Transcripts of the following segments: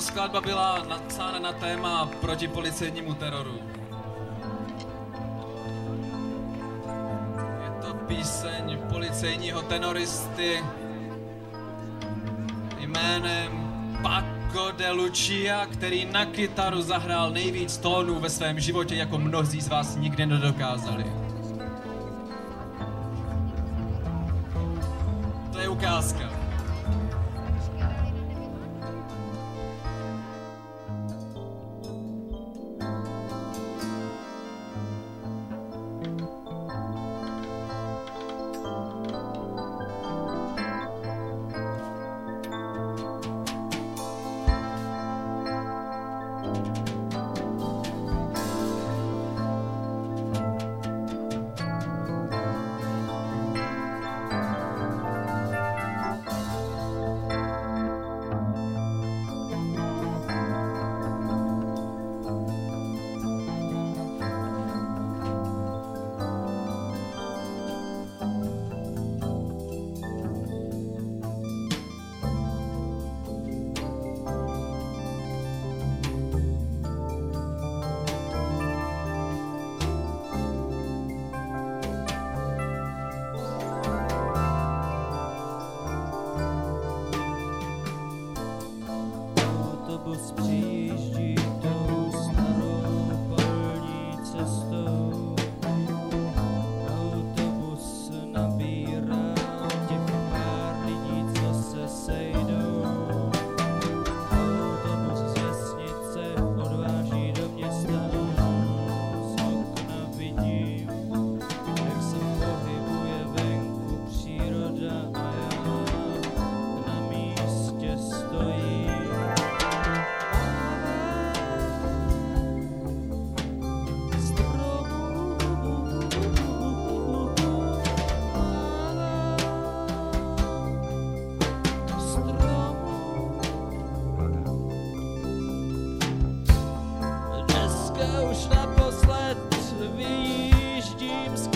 Skladba byla napsána na téma proti policejnímu teroru. Je to píseň policejního tenoristy jménem Paco de Lucia, který na kytaru zahrál nejvíc tónů ve svém životě, jako mnozí z vás nikdy nedokázali.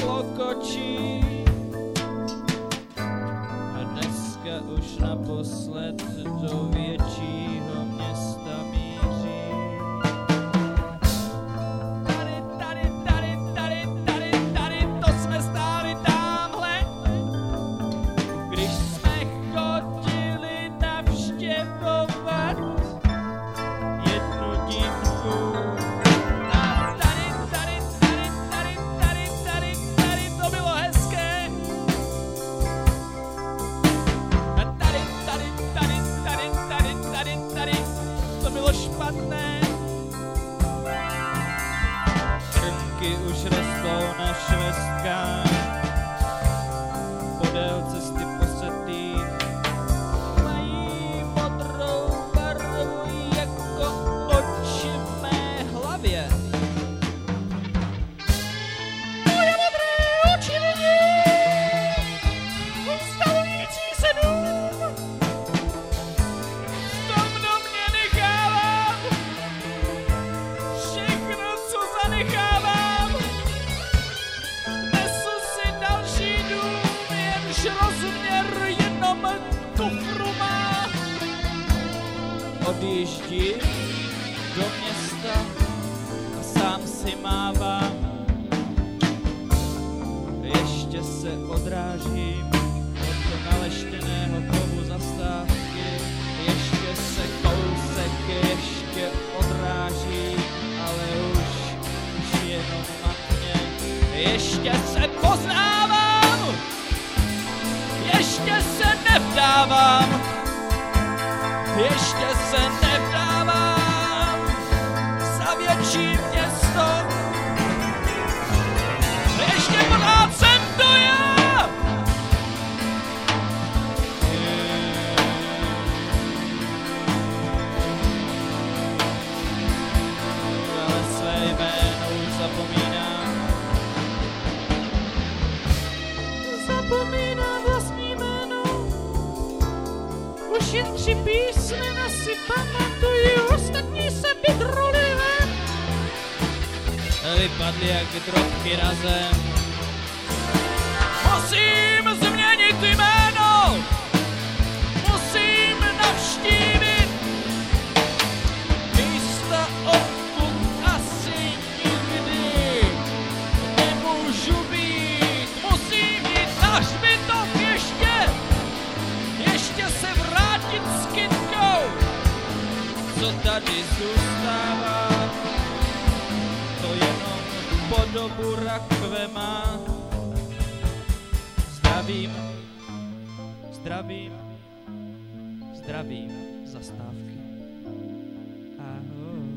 Klokočí a dneska už naposled do většího rostou na rozměr jenom kufru má. Odjíždím do města a sám si mávám. Ještě se odrážím od naleštěného kovu zastávky. Ještě se kousek ještě odráží, ale už, už jenom matně. Ještě se poznávám, nevdávám, ještě se nevdávám za větší písmena si pamatuju, ostatní se vydruli ven. Vypadli jak drobky razem. Musím co tady zůstává, to jenom podobu rakve má. Zdravím, zdravím, zdravím zastávky. Ahoj.